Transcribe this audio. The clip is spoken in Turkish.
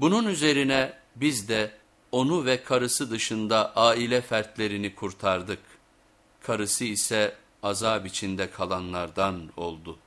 Bunun üzerine biz de onu ve karısı dışında aile fertlerini kurtardık. Karısı ise azap içinde kalanlardan oldu.''